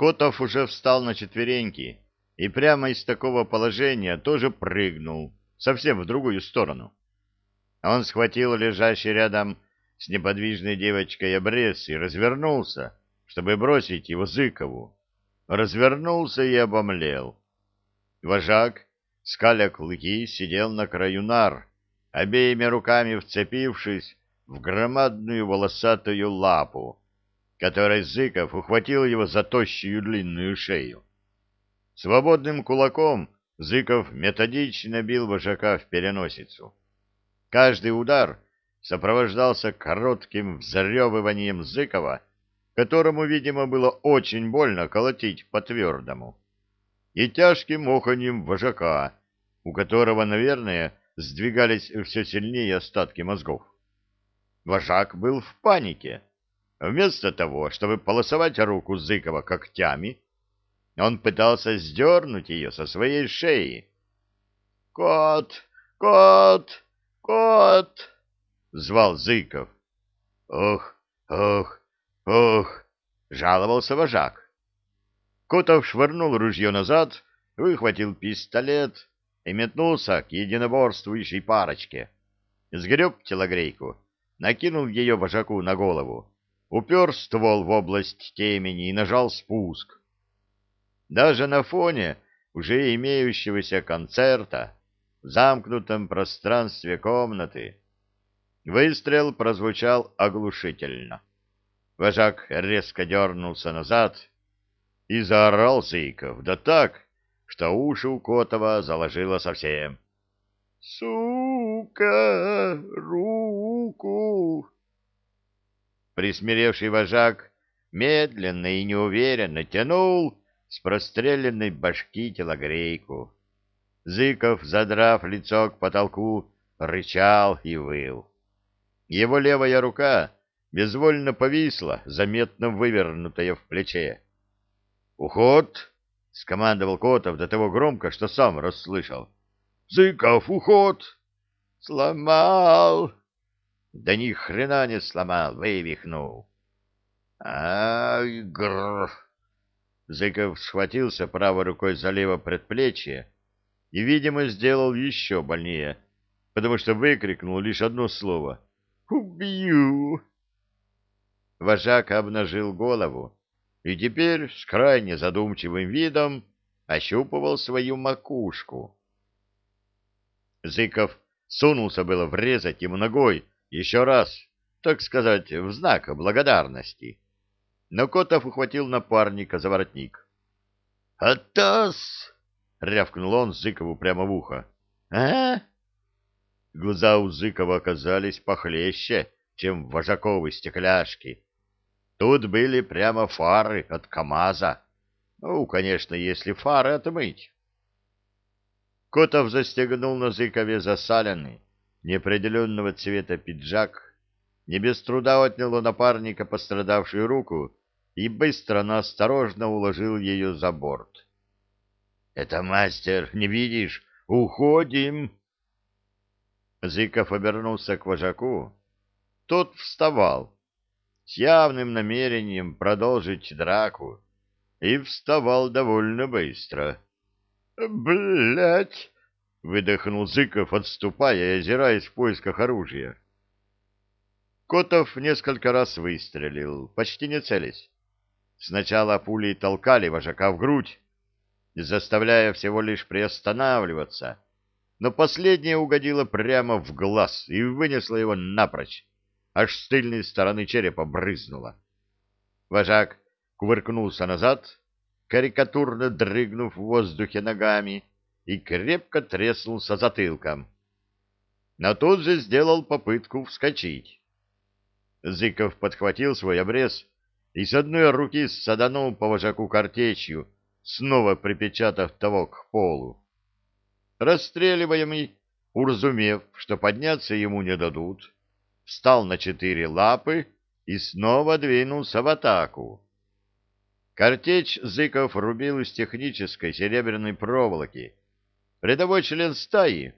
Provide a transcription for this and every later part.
Котов уже встал на четвереньки и прямо из такого положения тоже прыгнул, совсем в другую сторону. Он схватил лежащий рядом с неподвижной девочкой обрез и развернулся, чтобы бросить его Зыкову. Развернулся и обомлел. Вожак, скаля клыки, сидел на краю нар, обеими руками вцепившись в громадную волосатую лапу, которой Зыков ухватил его за тощую длинную шею. Свободным кулаком Зыков методично бил вожака в переносицу. Каждый удар сопровождался коротким взрёвыванием Зыкова, которому, видимо, было очень больно колотить по твердому, и тяжким оханьем вожака, у которого, наверное, сдвигались все сильнее остатки мозгов. Вожак был в панике. Вместо того, чтобы полосовать руку Зыкова когтями, он пытался сдернуть ее со своей шеи. «Кот! Кот! Кот!» — звал Зыков. «Ох, ох, ох!» — жаловался вожак. Котов швырнул ружье назад, выхватил пистолет и метнулся к единоборствующей парочке. Сгреб телогрейку, накинул ее вожаку на голову, упер ствол в область темени и нажал спуск. Даже на фоне уже имеющегося концерта в замкнутом пространстве комнаты выстрел прозвучал оглушительно. Вожак резко дернулся назад и заорал Зыков, да так, что уши у Котова заложило совсем. «Сука! Руку!» Присмиревший вожак медленно и неуверенно тянул с простреленной башки телогрейку. Зыков, задрав лицо к потолку, рычал и выл. Его левая рука безвольно повисла, заметно вывернутая в плече. «Уход!» — скомандовал Котов до того громко, что сам расслышал. «Зыков, уход!» «Сломал!» «Да ни хрена не сломал, вывихнул!» «Ай, грррр!» Зыков схватился правой рукой за лево предплечье и, видимо, сделал еще больнее, потому что выкрикнул лишь одно слово «Убью!». Вожак обнажил голову и теперь с крайне задумчивым видом ощупывал свою макушку. Зыков сунулся было врезать ему ногой еще раз, так сказать, в знак благодарности. Но Котов ухватил напарника за воротник. «Атас!» — рявкнул он Зыкову прямо в ухо. «А?» Глаза у Зыкова оказались похлеще, чем вожаковы стекляшки. Тут были прямо фары от КамАЗа. Ну, конечно, если фары отмыть. Котов застегнул на Зыкове засаленный, неопределенного цвета пиджак, не без труда отнял у напарника пострадавшую руку и быстро, но осторожно уложил ее за борт. — Это мастер, не видишь? Уходим! Зыков обернулся к вожаку. Тот вставал, с явным намерением продолжить драку, и вставал довольно быстро. «Блядь!» — выдохнул Зыков, отступая и озираясь в поисках оружия. Котов несколько раз выстрелил, почти не целясь. Сначала пули толкали вожака в грудь, заставляя всего лишь приостанавливаться, но последняя угодила прямо в глаз и вынесла его напрочь аж с тыльной стороны черепа брызнуло. Вожак кувыркнулся назад, карикатурно дрыгнув в воздухе ногами, и крепко треснулся затылком. Но тут же сделал попытку вскочить. Зыков подхватил свой обрез и с одной руки саданул по вожаку картечью, снова припечатав того к полу. Расстреливаемый, уразумев, что подняться ему не дадут, встал на четыре лапы и снова двинулся в атаку. Картечь Зыков рубил из технической серебряной проволоки. Рядовой член стаи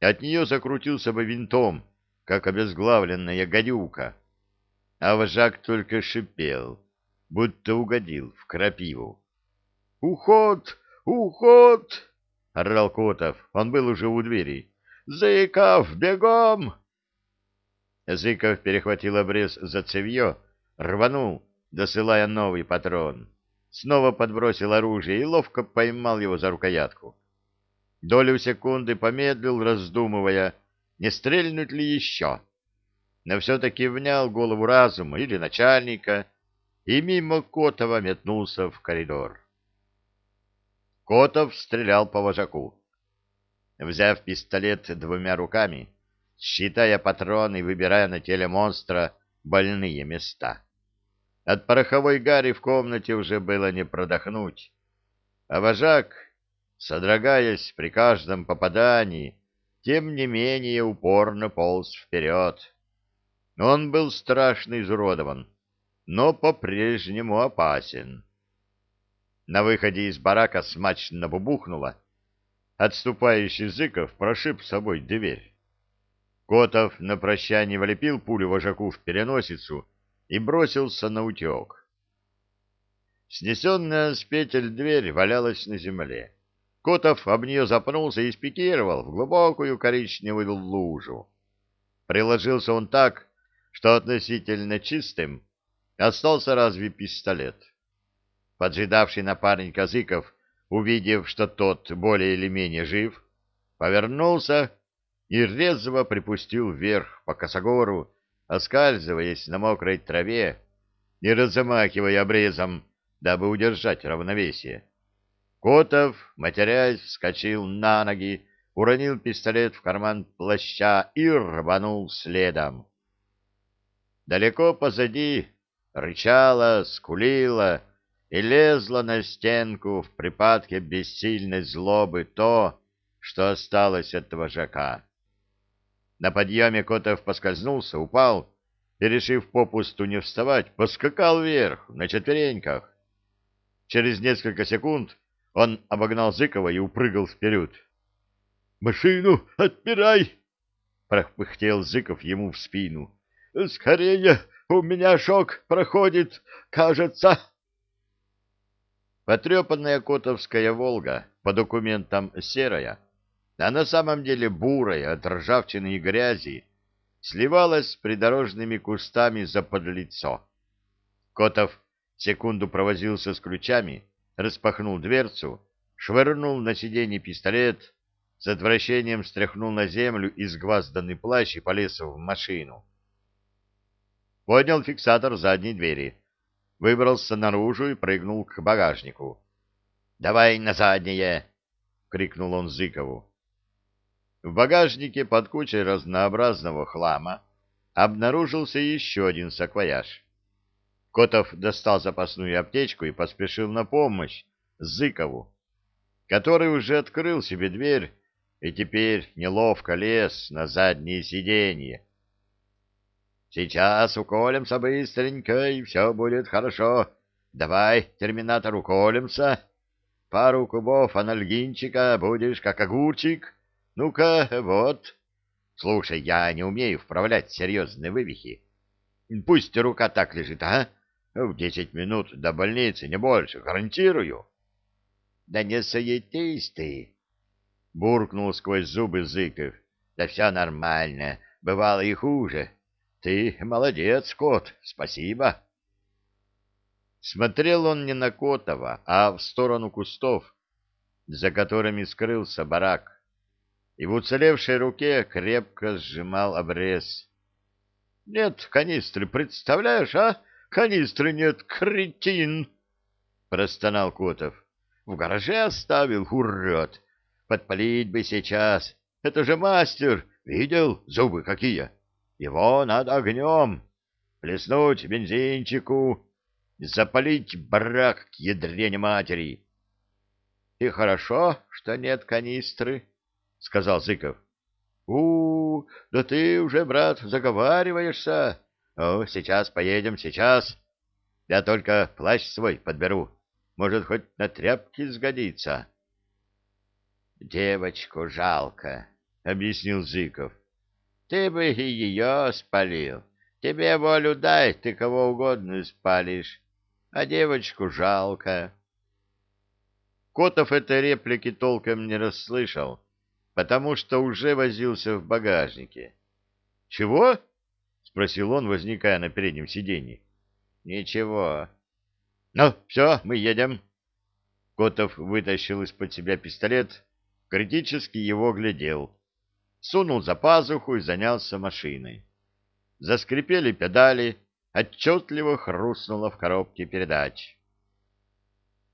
от нее закрутился бы винтом, как обезглавленная гадюка. А вожак только шипел, будто угодил в крапиву. Уход! Уход! — орал Котов. Он был уже у двери. «Зыков, бегом!» Зыков перехватил обрез за цевье, рванул, досылая новый патрон. Снова подбросил оружие и ловко поймал его за рукоятку. Долю секунды помедлил, раздумывая, не стрельнуть ли еще. Но все-таки внял голову разума или начальника и мимо Котова метнулся в коридор. Котов стрелял по вожаку. Взяв пистолет двумя руками, считая патроны и выбирая на теле монстра больные места. От пороховой гари в комнате уже было не продохнуть. А вожак, содрогаясь при каждом попадании, тем не менее упорно полз вперед. Он был страшно изуродован, но по-прежнему опасен. На выходе из барака смачно бубухнуло. Отступающий Зыков прошиб с собой дверь. Котов на прощание влепил пулю вожаку в переносицу и бросился на утек. Снесенная с петель дверь валялась на земле. Котов об нее запнулся и спикировал в глубокую коричневую лужу. Приложился он так, что относительно чистым остался разве пистолет. Поджидавший напарника Зыков, увидев, что тот более или менее жив, повернулся и резво припустил вверх по косогору, оскальзываясь на мокрой траве и размахивая обрезом, дабы удержать равновесие. Котов, матерясь, вскочил на ноги, уронил пистолет в карман плаща и рванул следом. Далеко позади рычала, скулила и лезла на стенку в припадке бессильной злобы то, что осталось от вожака. На подъеме Котов поскользнулся, упал и, решив попусту не вставать, поскакал вверх на четвереньках. Через несколько секунд он обогнал Зыкова и упрыгал вперед. «Машину отпирай!» — пропыхтел Зыков ему в спину. «Скорее! У меня шок проходит, кажется!» Потрепанная Котовская «Волга» по документам серая, а на самом деле бурая от ржавчины и грязи, сливалась с придорожными кустами за подлицо. Котов секунду провозился с ключами, распахнул дверцу, швырнул на сиденье пистолет, с отвращением стряхнул на землю изгвазданный плащ и полез в машину. Поднял фиксатор задней двери, выбрался наружу и прыгнул к багажнику. — Давай на заднее! — крикнул он Зыкову. В багажнике под кучей разнообразного хлама обнаружился еще один саквояж. Котов достал запасную аптечку и поспешил на помощь Зыкову, который уже открыл себе дверь и теперь неловко лез на заднее сиденье. «Сейчас уколемся быстренько, и все будет хорошо. Давай, терминатор, уколемся. Пару кубов анальгинчика, будешь как огурчик. Ну-ка, вот. Слушай, я не умею вправлять серьезные вывихи. Пусть рука так лежит, а? В десять минут до больницы, не больше, гарантирую. — Да не суетись ты, — буркнул сквозь зубы Зыков. — Да все нормально, бывало и хуже. Ты молодец, кот, спасибо. Смотрел он не на Котова, а в сторону кустов, за которыми скрылся барак, и в уцелевшей руке крепко сжимал обрез. — Нет канистры, представляешь, а? Канистры нет, кретин! — простонал Котов. — В гараже оставил, урод! Подпалить бы сейчас. Это же мастер! Видел, зубы какие? Его надо огнем. Плеснуть бензинчику, запалить барак к ядрене матери. — И хорошо, что нет канистры, — сказал Зыков. — У, да ты уже, брат, заговариваешься. О, сейчас поедем, сейчас. Я только плащ свой подберу. Может, хоть на тряпки сгодится. — Девочку жалко, — объяснил Зыков. — Ты бы и ее спалил. Тебе волю дай, ты кого угодно спалишь. А девочку жалко. Котов этой реплики толком не расслышал, потому что уже возился в багажнике. «Чего?» — спросил он, возникая на переднем сиденье. «Ничего». «Ну, все, мы едем». Котов вытащил из-под себя пистолет, критически его глядел, сунул за пазуху и занялся машиной. Заскрипели педали, отчетливо хрустнуло в коробке передач.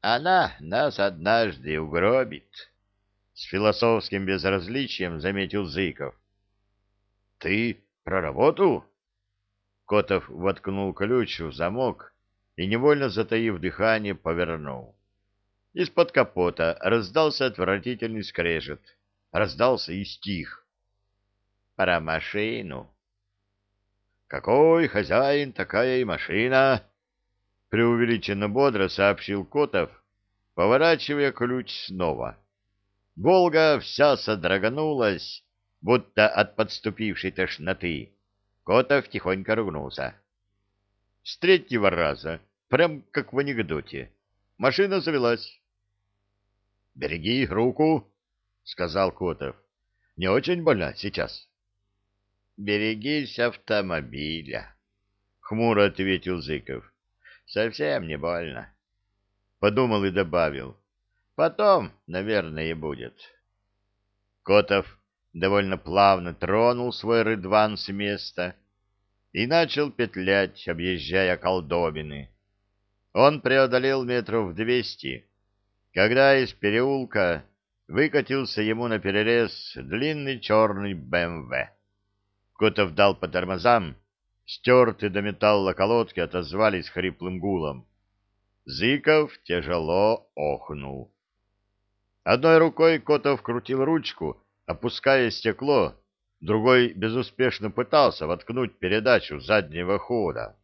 «Она нас однажды угробит», — с философским безразличием заметил Зыков. «Ты про работу?» Котов воткнул ключ в замок и, невольно затаив дыхание, повернул. Из-под капота раздался отвратительный скрежет. Раздался и стих. «Про машину!» «Какой хозяин, такая и машина!» Преувеличенно бодро сообщил Котов, поворачивая ключ снова. «Волга вся содроганулась, будто от подступившей тошноты. Котов тихонько ругнулся. С третьего раза, прям как в анекдоте, машина завелась. «Береги руку», — сказал Котов. «Не очень больно сейчас». «Берегись автомобиля», — хмуро ответил Зыков. «Совсем не больно». Подумал и добавил. «Потом, наверное, будет». Котов довольно плавно тронул свой рыдван с места и начал петлять, объезжая колдобины. Он преодолел метров двести, когда из переулка выкатился ему на перерез длинный черный БМВ. Котов дал по тормозам, стертые до металла колодки отозвались хриплым гулом. Зыков тяжело охнул. Одной рукой Котов крутил ручку, опуская стекло, другой безуспешно пытался воткнуть передачу заднего хода.